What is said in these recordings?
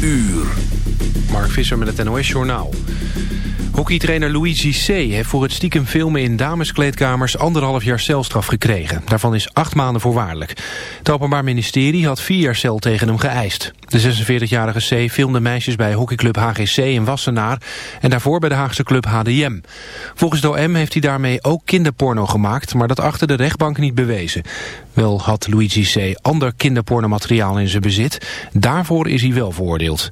uur. Mark Visser met het NOS Journaal. Hockeytrainer Luigi C. heeft voor het stiekem filmen in dameskleedkamers anderhalf jaar celstraf gekregen. Daarvan is acht maanden voorwaardelijk. Het Openbaar Ministerie had vier jaar cel tegen hem geëist. De 46-jarige C. filmde meisjes bij hockeyclub HGC in Wassenaar en daarvoor bij de Haagse club HDM. Volgens de OM heeft hij daarmee ook kinderporno gemaakt, maar dat achter de rechtbank niet bewezen. Wel had Luigi C. ander kinderpornomateriaal in zijn bezit. Daarvoor is hij wel veroordeeld.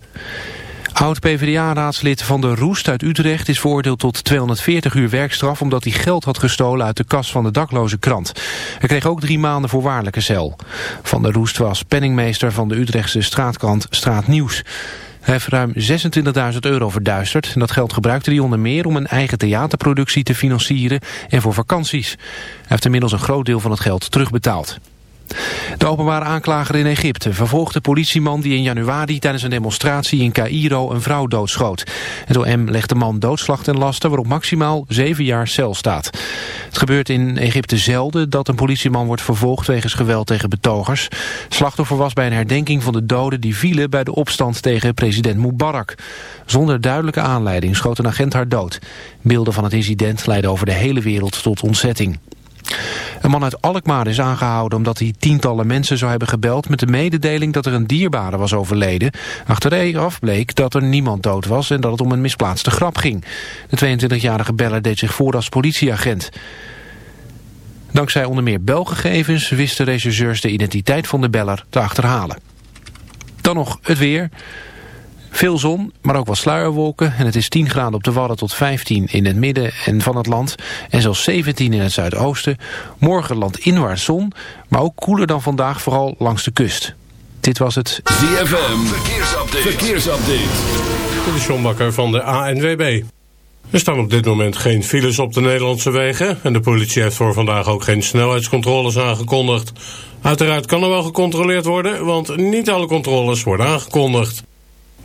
Oud-PVDA-raadslid Van der Roest uit Utrecht is veroordeeld tot 240 uur werkstraf... omdat hij geld had gestolen uit de kas van de dakloze krant. Hij kreeg ook drie maanden voorwaardelijke cel. Van der Roest was penningmeester van de Utrechtse straatkrant Straatnieuws. Hij heeft ruim 26.000 euro verduisterd. Dat geld gebruikte hij onder meer om een eigen theaterproductie te financieren en voor vakanties. Hij heeft inmiddels een groot deel van het geld terugbetaald. De openbare aanklager in Egypte vervolgt de politieman die in januari tijdens een demonstratie in Cairo een vrouw doodschoot. Het OM legt de man doodslag ten laste waarop maximaal zeven jaar cel staat. Het gebeurt in Egypte zelden dat een politieman wordt vervolgd wegens geweld tegen betogers. Slachtoffer was bij een herdenking van de doden die vielen bij de opstand tegen president Mubarak. Zonder duidelijke aanleiding schoot een agent haar dood. Beelden van het incident leidden over de hele wereld tot ontzetting. Een man uit Alkmaar is aangehouden omdat hij tientallen mensen zou hebben gebeld met de mededeling dat er een dierbare was overleden. Achteraf bleek dat er niemand dood was en dat het om een misplaatste grap ging. De 22-jarige beller deed zich voor als politieagent. Dankzij onder meer belgegevens wisten rechercheurs de identiteit van de beller te achterhalen. Dan nog het weer. Veel zon, maar ook wat sluierwolken. En het is 10 graden op de Wadden tot 15 in het midden en van het land. En zelfs 17 in het zuidoosten. Morgen landinwaarts zon, maar ook koeler dan vandaag, vooral langs de kust. Dit was het ZFM Verkeersupdate. Verkeersupdate. De Sjombakker van de ANWB. Er staan op dit moment geen files op de Nederlandse wegen... en de politie heeft voor vandaag ook geen snelheidscontroles aangekondigd. Uiteraard kan er wel gecontroleerd worden, want niet alle controles worden aangekondigd.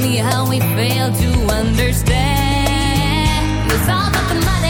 me how we fail to understand. It's all about the money.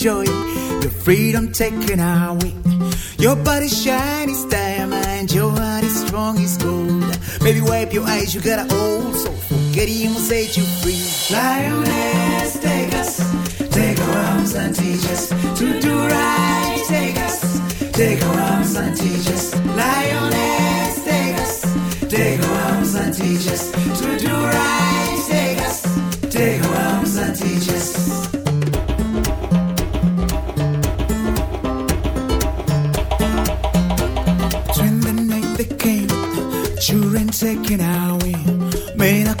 Pride and your joy, your freedom taken away. Your body shiny as diamond, your heart is strong as gold. Baby, wipe your eyes, you got an old soul. Forget him set you free. Lioness, take us, take our arms and teach us to do right. Take us, take our arms and teach us. Lioness,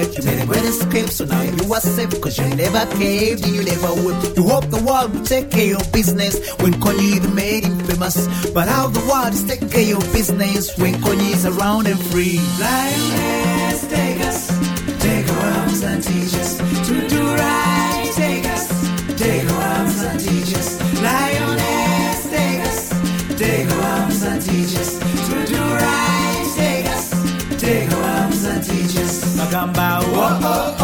You made a great escape, so now you are safe, cause you never caved you never would. You hope the world will take care of business when Kanye made him famous. But how the world is taking care of business when Kanye is around and free. Lioness, take us, take our arms and teach us to do right. Take us, take our arms and teach us. Lioness, take us, take our arms and teach us talking about. Whoa, oh, oh. oh.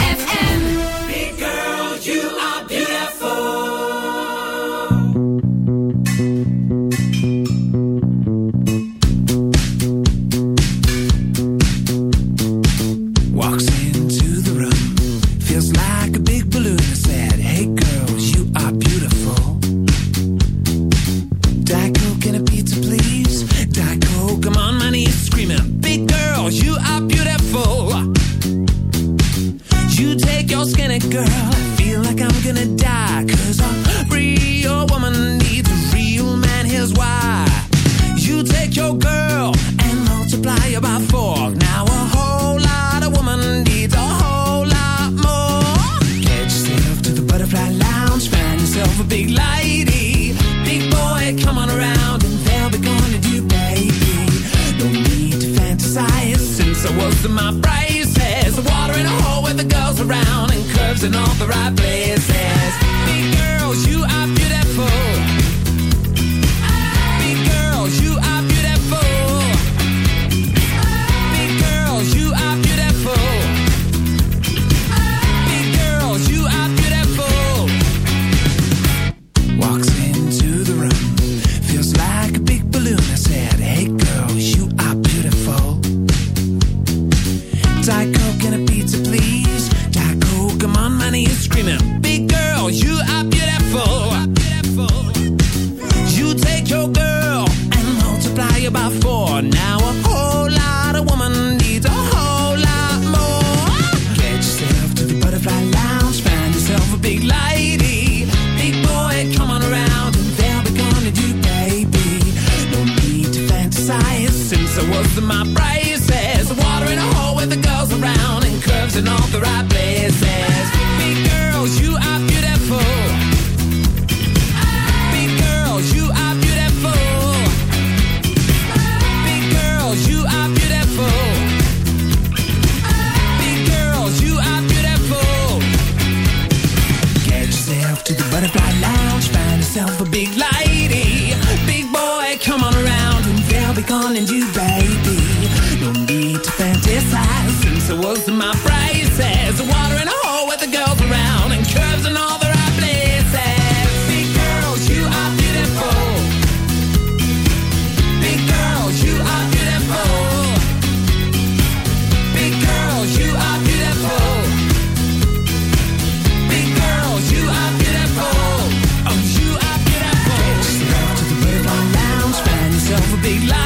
In all the right places. Big girls, you are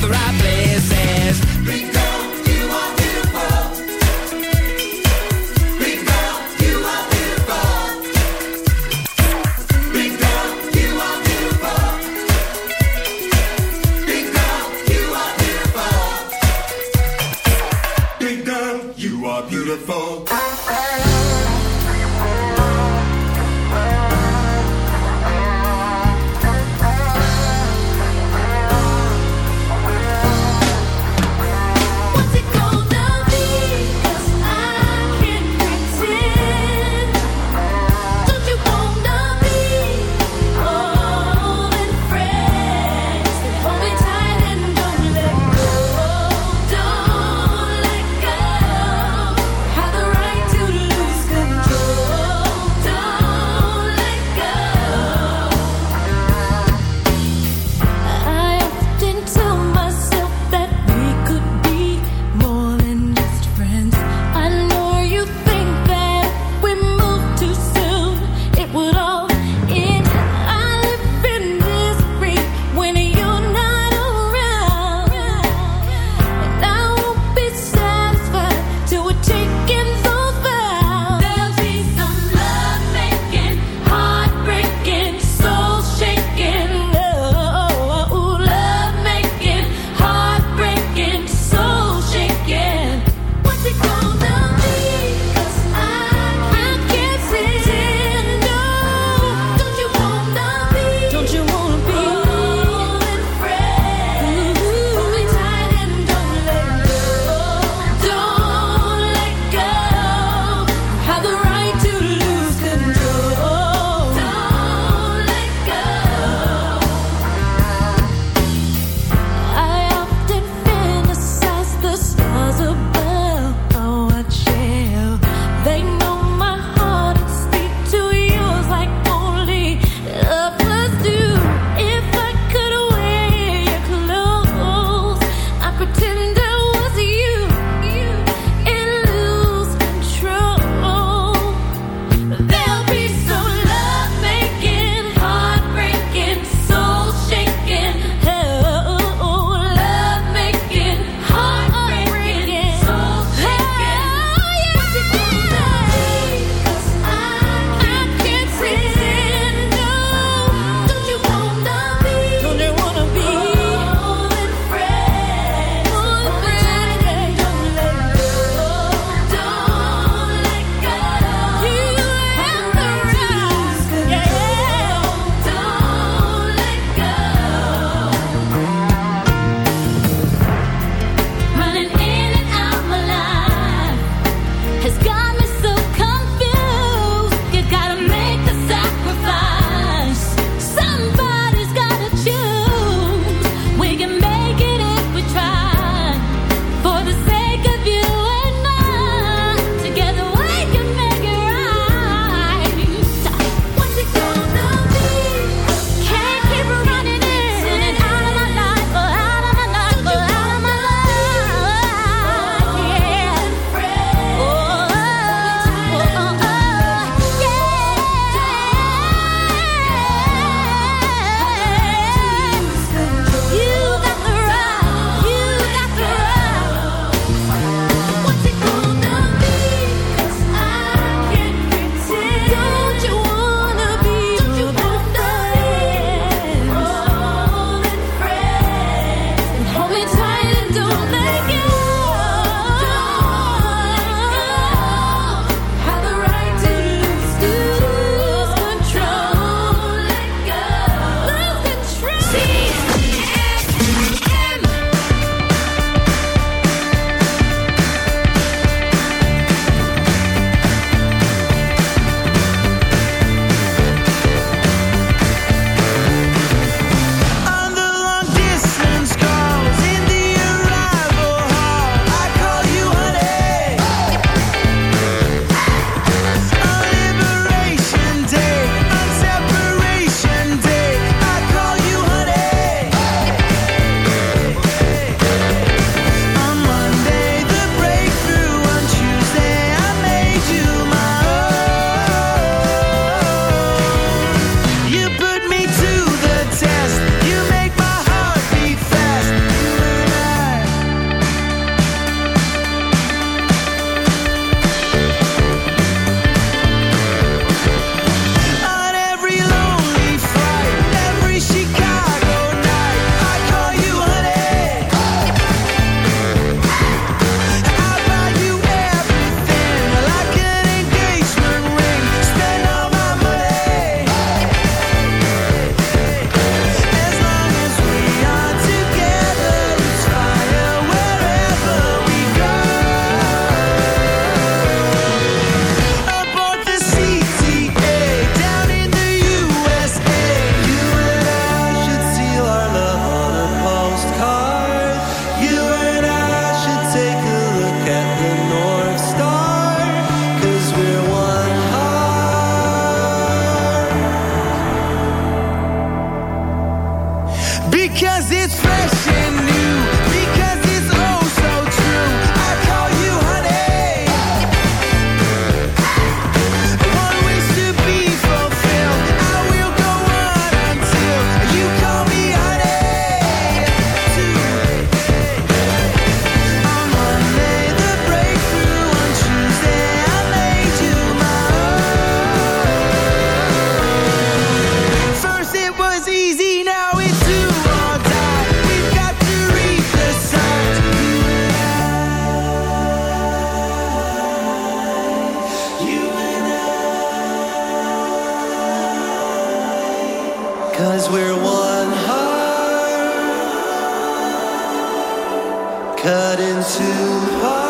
the rap. Cut into parts.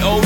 The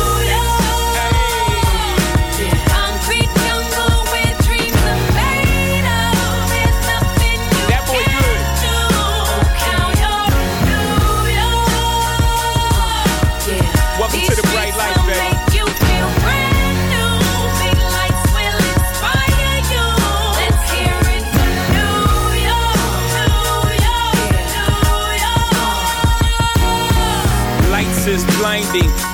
blinding.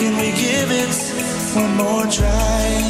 Can we give it one more try?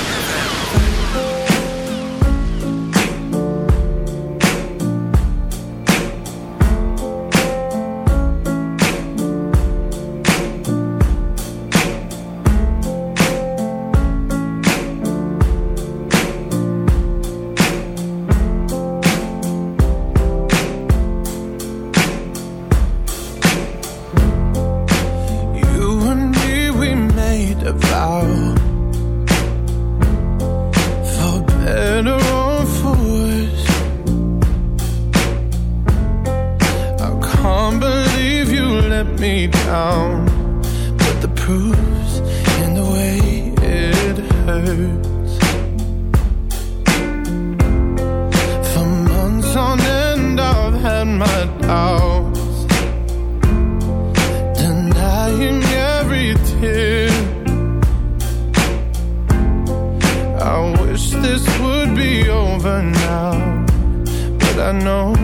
Know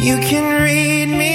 you can read me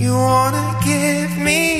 You wanna give me